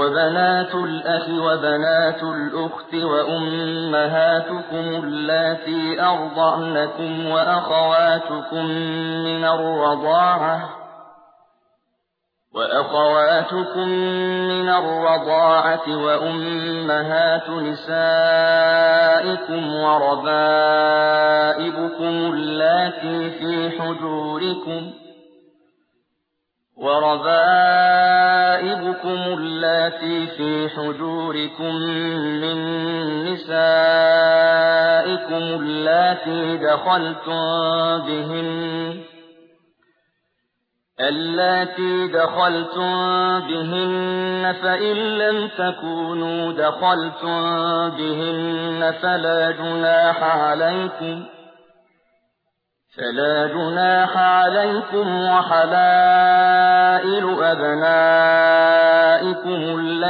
وبنات الأخ وبنات الأخت وأمهاتكم اللاتي أرضعنكم وأخواتكم من الرضاعة وأخواتكم من الرضاعة وأمهات نسائكم وربائبكم اللاتي في حجوركم وربائبكم اللاتي في حجوركم من نسائكم اللاتي دخلتم بهن اللاتي دخلتم بهن فإن لم تكونوا دخلتم بهن فلا جناح عليكم فلا جناح عليكم وحلائل أبنائكم